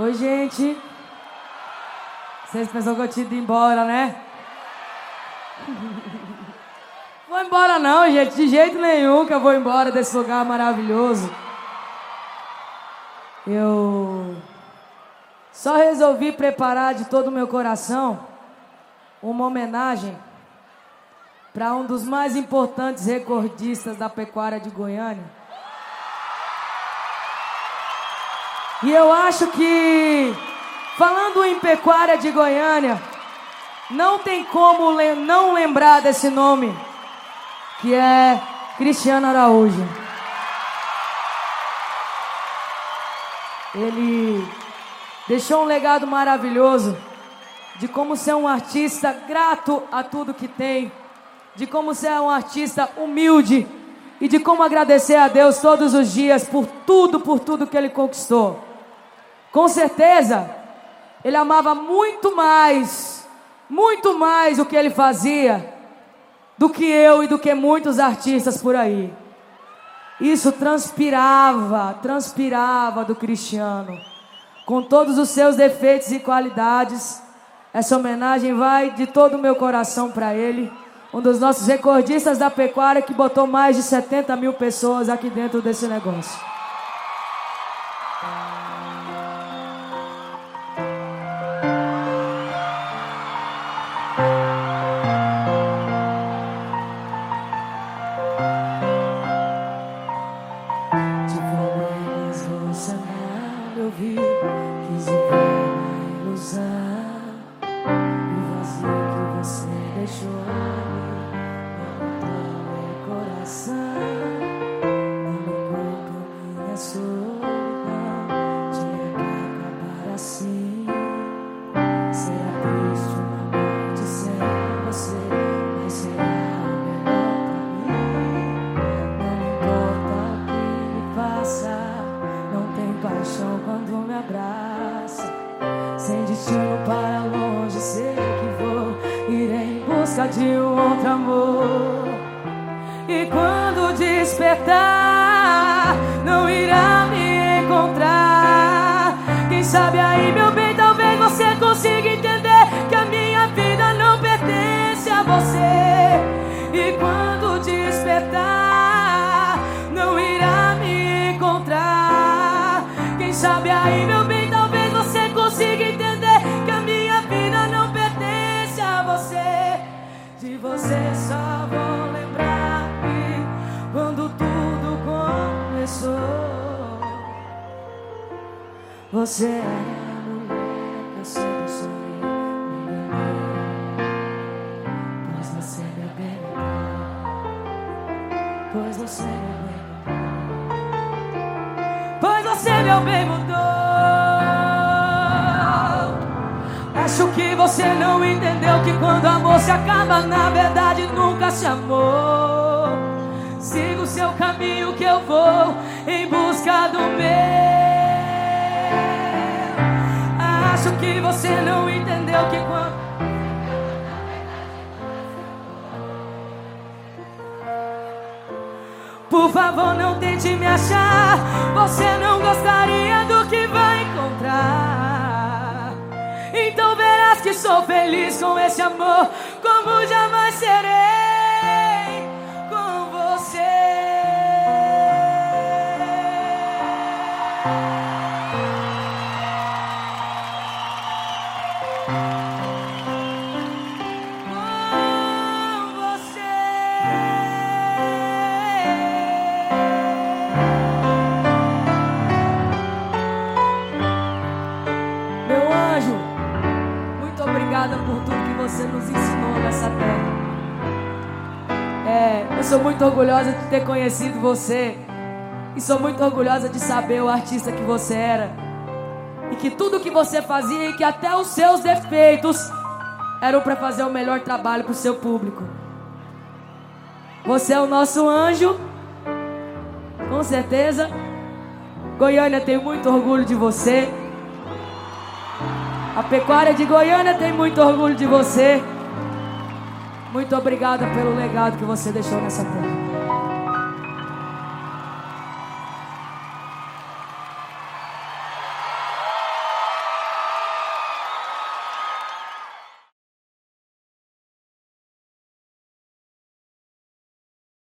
Oi, gente. Vocês pensam que eu tinha ido embora, né? Vou embora não, gente. De jeito nenhum que eu vou embora desse lugar maravilhoso. Eu só resolvi preparar de todo o meu coração uma homenagem para um dos mais importantes recordistas da pecuária de Goiânia. E eu acho que, falando em pecuária de Goiânia, não tem como le não lembrar desse nome, que é Cristiano Araújo. Ele deixou um legado maravilhoso de como ser um artista grato a tudo que tem, de como ser um artista humilde e de como agradecer a Deus todos os dias por tudo, por tudo que ele conquistou. Com certeza, ele amava muito mais, muito mais o que ele fazia do que eu e do que muitos artistas por aí. Isso transpirava, transpirava do Cristiano. Com todos os seus defeitos e qualidades, essa homenagem vai de todo o meu coração para ele. Um dos nossos recordistas da pecuária que botou mais de 70 mil pessoas aqui dentro desse negócio. De um outro amor. E quando despertar, não irá me encontrar. Quem sabe aí, meu bem, talvez você consiga entender você só vou lembrar quando tudo começou. Você é a mulher que eu sempre sonhei. Pois você me bem Pois você me bem Pois você meu bem mudou. Acho que você não entendeu que quando amor se acaba, na verdade nunca se amou. Siga o seu caminho que eu vou em busca do meu. Acho que você não entendeu que quando. Por favor, não tente me achar. Você não gostaria do que vai encontrar. Que sou feliz com esse amor, como jamais serei. Ensinou nessa terra. É, eu sou muito orgulhosa de ter conhecido você. E sou muito orgulhosa de saber o artista que você era. E que tudo que você fazia e que até os seus defeitos eram para fazer o melhor trabalho para o seu público. Você é o nosso anjo. Com certeza. Goiânia tem muito orgulho de você. A pecuária de Goiânia tem muito orgulho de você. Muito obrigada pelo legado que você deixou nessa terra.